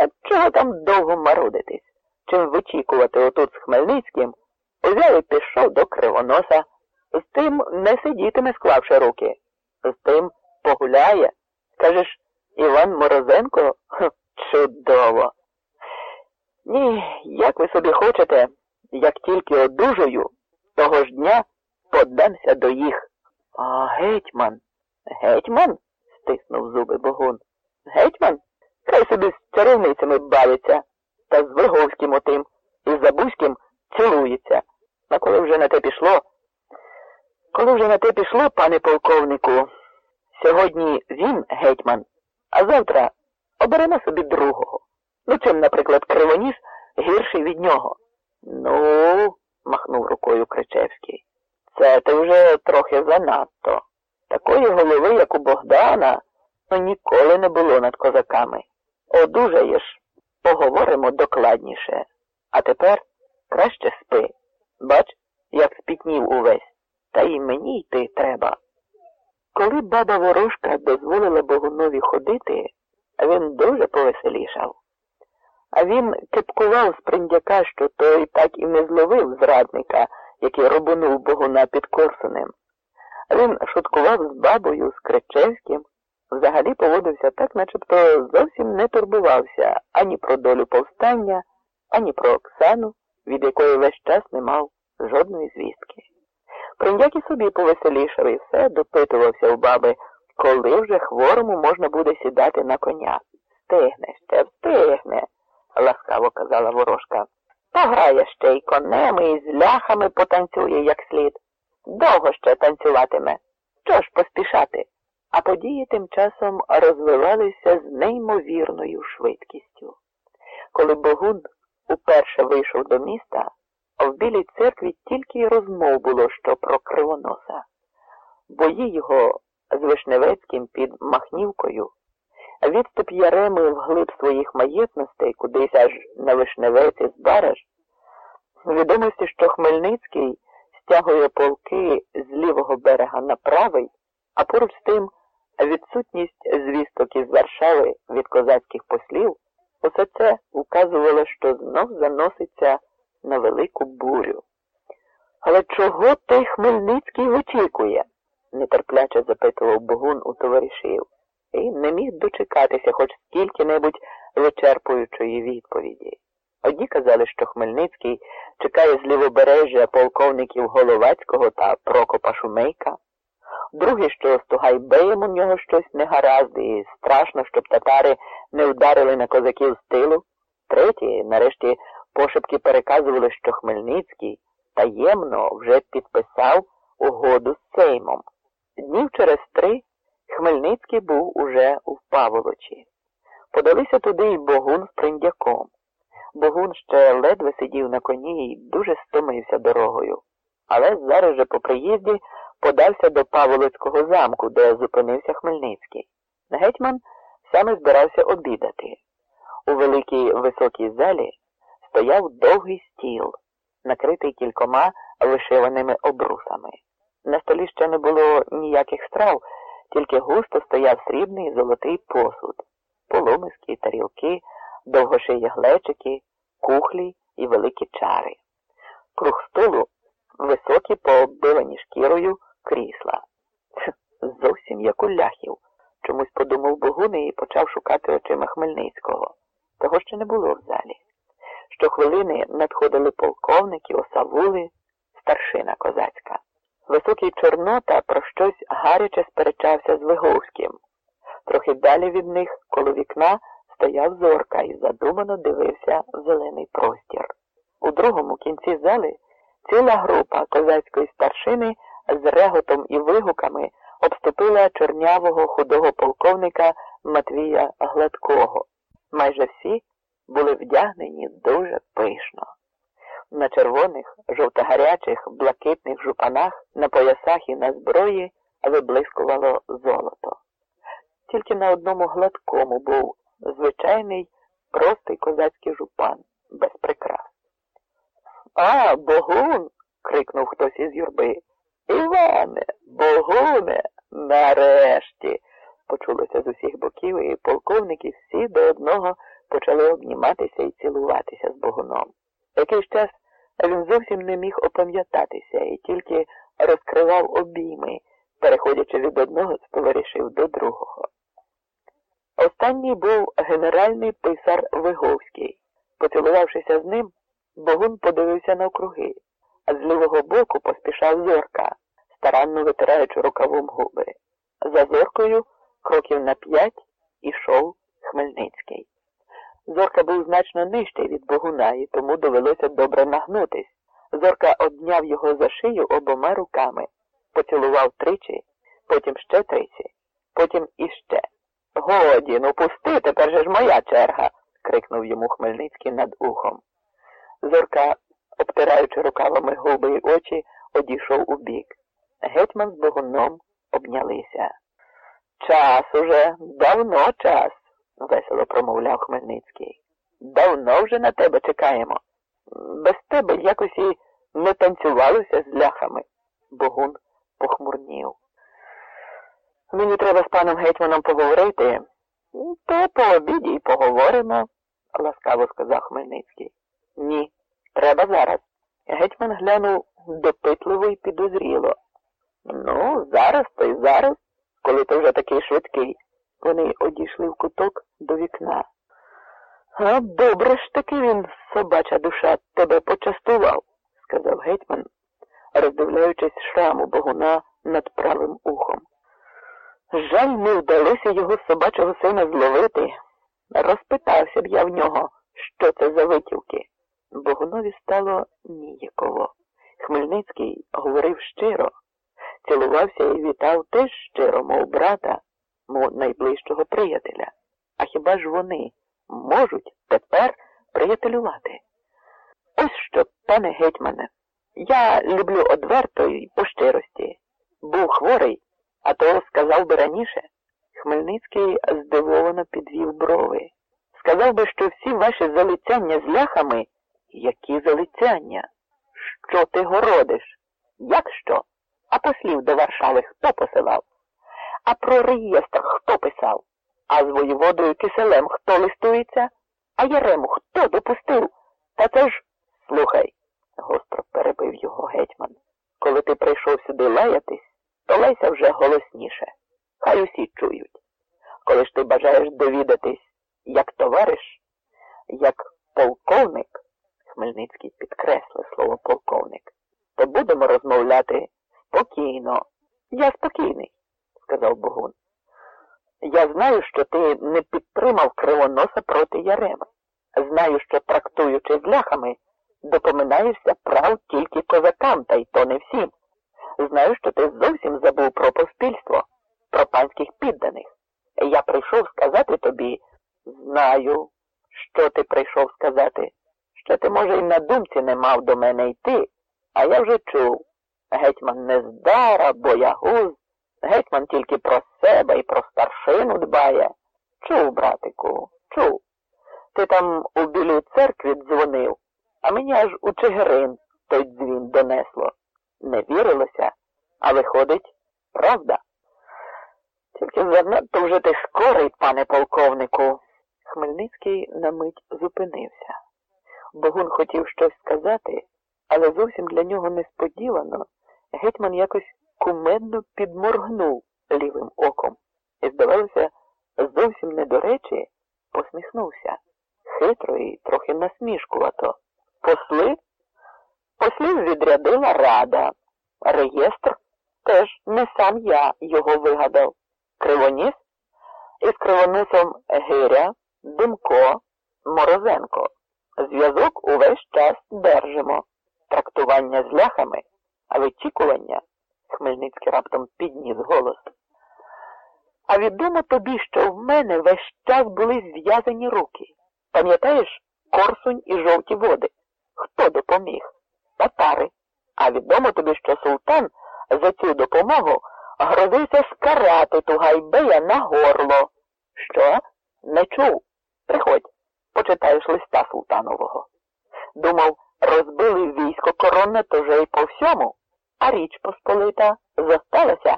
А чого там довго марудитись? Чим вичікувати отут з Хмельницьким, узяв і пішов до кривоноса. З тим не сидітиме, склавши руки. З тим погуляє. Скажеш, Іван Морозенко? Чудово. Ні, як ви собі хочете, як тільки одужаю, того ж дня подамся до їх. А гетьман? Гетьман? стиснув зуби Богун. Гетьман? Хай собі з чарівницями бавиться, та з Виговським отим і з Забузьким цілується. А коли вже на те пішло, коли вже на те пішло, пане полковнику, сьогодні він гетьман, а завтра оберемо собі другого. Ну, чим, наприклад, Кривоніс гірший від нього. Ну, махнув рукою Кричевський. Це ти вже трохи занадто. Такої голови, як у Богдана, ну ніколи не було над козаками. Одужаєш, поговоримо докладніше. А тепер краще спи. Бач, як спітнів увесь, та й мені йти треба. Коли баба ворожка дозволила Богунові ходити, він дуже повеселішав. А він кипкував з приндяка, що той так і не зловив зрадника, який робонув Богуна під Корсунем. Він шуткував з бабою, з Кричевським, взагалі поводився так, начебто зовсім не турбувався ані про долю повстання, ані про Оксану, від якої весь час не мав жодної звістки. Приндяк і собі повеселішав і все допитувався у баби, коли вже хворому можна буде сідати на коня. Стигне ще, встигне, ласкаво казала ворожка. Пограє ще й конем, і з ляхами потанцює як слід. Довго ще танцюватиме. Що ж поспішати? А події тим часом розвивалися з неймовірною швидкістю. Коли Богун уперше вийшов до міста, в Білій церкві тільки й розмов було що про кривоноса. Бої його з Вишневецьким під Махнівкою, відступ Яреми вглиб своїх маєтностей, кудись аж на Вишневеці з Бараж, відомості, що Хмельницький стягує полки з лівого берега на правий, а поруч з тим відсутність звісток із Варшави від козацьких послів, усе це вказувало, що знов заноситься на велику бурю. Але чого той Хмельницький вичікує? нетерпляче запитував Богун у товаришів, і не міг дочекатися хоч скільки-небудь вичерпуючої відповіді. Одні казали, що Хмельницький чекає з лівобережжя полковників Головацького та Прокопа Шумейка, другі, що з Тугайбеєм у нього щось негаразд і страшно, щоб татари не вдарили на козаків з тилу, треті, нарешті, пошепки переказували, що Хмельницький таємно вже підписав угоду з Сеймом. Днів через три Хмельницький був уже у Паволочі. Подалися туди й Богун з приндяком. Богун ще ледве сидів на коні і дуже стомився дорогою, але зараз же по приїзді подався замку, де зупинився Хмельницький. Гетьман саме збирався обідати. У великій високій залі стояв довгий стіл, накритий кількома вишиваними обрусами. На столі ще не було ніяких страв, тільки густо стояв срібний золотий посуд, полумиски, тарілки, довгошиї глечики, кухлі і великі чари. Круг столу високі пооббивані шкірою крісла. Зовсім як у ляхів. Чомусь подумав Богун і почав шукати очима Хмельницького. Того ще не було в залі. Щохвилини надходили полковники, осавули, старшина козацька. Високий Чорнота про щось гаряче сперечався з Виговським. Трохи далі від них, коло вікна, стояв зорка і задумано дивився в зелений простір. У другому кінці зали ціла група козацької старшини з реготом і вигуками обступила чорнявого худого полковника Матвія Гладкого. Майже всі були вдягнені дуже пишно. На червоних, жовтогарячих, блакитних жупанах, на поясах і на зброї виблискувало золото. Тільки на одному гладкому був звичайний простий козацький жупан, без прикрас. А, Богун. крикнув хтось із юрби. Іване, Богуне, нарешті. почулося з усіх боків, і полковники всі до одного почали обніматися і цілуватися з Богуном. Якийсь час він зовсім не міг опам'ятатися і тільки розкривав обійми, переходячи від одного з товаришів до другого. Останній був генеральний писар Виговський. Поцілувавшися з ним, Богун подивився навкруги, з лівого боку поспішав зорка, старанно витираючи рукавом губи. За зоркою кроків на п'ять ішов Хмельницький. Зорка був значно нижчий від Богуна, і тому довелося добре нагнутись. Зорка обняв його за шию обома руками, поцілував тричі, потім ще тричі, потім іще. Годі, ну пусти, тепер же ж моя черга, крикнув йому Хмельницький над ухом. Зорка, обтираючи рукавами губи й очі, одійшов у бік. Гетьман з Богуном обнялися. Час уже, давно час, весело промовляв Хмельницький. Давно вже на тебе чекаємо. Без тебе якось і не танцювалося з ляхами. Богун похмурнів. Мені треба з паном гетьманом поговорити. То по обіді й поговоримо, ласкаво сказав Хмельницький. Ні, треба зараз. Гетьман глянув допитливо і підозріло. Ну, зараз то й зараз, коли ти вже такий швидкий. Вони одійшли в куток до вікна. А добре ж таки він, собача душа, тебе почастував, сказав гетьман, роздивляючись шраму богуна над правим ухом. Жаль, не вдалося його собачого сина зловити. Розпитався б я в нього, що це за витівки. Богунові стало ніяково. Хмельницький говорив щиро, цілувався і вітав теж щиро, мов брата, мов найближчого приятеля. А хіба ж вони можуть тепер приятелювати? Ось що, пане гетьмане, я люблю одверто і по щирості. Був хворий, а то сказав би раніше. Хмельницький здивовано підвів брови. Сказав би, що всі ваші залицяння з ляхами, які залицяння? Що ти городиш? Як що? А послів до Варшави хто посилав? А про реєстр хто писав? А з воєводою киселем хто листується? А Ярему хто допустив? Та це ж слухай, гостро перебив його гетьман. Коли ти прийшов сюди лаятись, то лайся вже голосніше. Хай усі чують. Коли ж ти бажаєш довідатись, як товариш, як полковник, Хмельницький підкреслив слово полковник, то будемо розмовляти спокійно. Я спокійний, сказав Богун. Я знаю, що ти не підтримав кривоноса проти Ярема. Знаю, що, трактуючи з ляхами, допоминаєшся прав тільки козакам, та й то не всім. Знаю, що ти зовсім забув про поспільство, про панських підданих. Я прийшов сказати тобі, знаю, що ти прийшов сказати, що ти, може, й на думці не мав до мене йти, а я вже чув. Гетьман не здара, боягуз, гетьман тільки про себе і про старшину дбає. Чув, братику, чув. Ти там у білій церкві дзвонив, а мені аж у Чигирин той дзвін донесло. Не вірилося, а виходить, правда. Тільки занадто вже ти скорий, пане полковнику. Хмельницький на мить зупинився. Богун хотів щось сказати, але зовсім для нього несподівано гетьман якось кумедно підморгнув лівим оком і, здавалося, зовсім не до речі, посміхнувся хитро і трохи насмішкувато. Посли? Послів відрядила рада. Реєстр теж не сам я його вигадав. Кривоніс із кривоносом Гиря, Димко, Морозенко. Зв'язок увесь час держимо. Трактування з ляхами, а вичікування. Хмельницький раптом підніс голос. А відомо тобі, що в мене весь час були зв'язані руки. Пам'ятаєш Корсунь і жовті води? Хто допоміг? Татари. А відомо тобі, що султан за цю допомогу грозився скарати Тугайбея на горло. Що? Не чув? Приходь, почитаєш листа султанового. Думав, розбили військо коронне то вже й по всьому, а річ Посполита зосталася,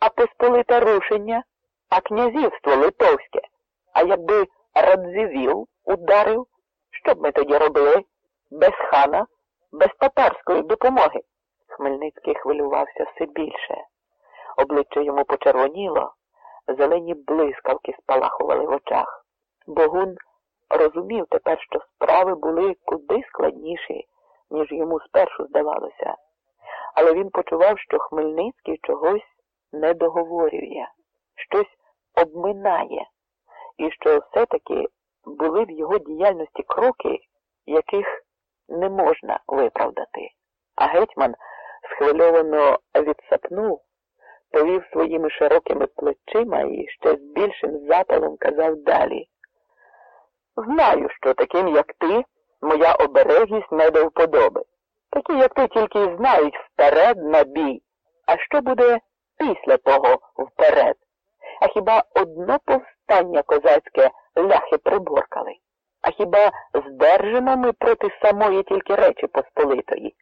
а Посполита рушення, а князівство Литовське. А якби Радзивіл ударив, що б ми тоді робили? Без хана, без татарської допомоги. Хмельницький хвилювався все більше. Обличчя йому почервоніло, зелені блискавки спалахували в очах. Богун розумів тепер, що справи були куди складніші, ніж йому спершу здавалося. Але він почував, що Хмельницький чогось не договорює, щось обминає, і що все-таки були в його діяльності кроки, яких не можна виправдати. А гетьман схвильовано відсапнув, повів своїми широкими плечима і ще з більшим запалом казав далі. Знаю, що таким, як ти, моя обережність не до вподоби. Такі, як ти, тільки й знають вперед на бій. А що буде після того вперед? А хіба одно повстання козацьке ляхи приборкали? А хіба здержимо ми проти самої тільки речі Посполитої?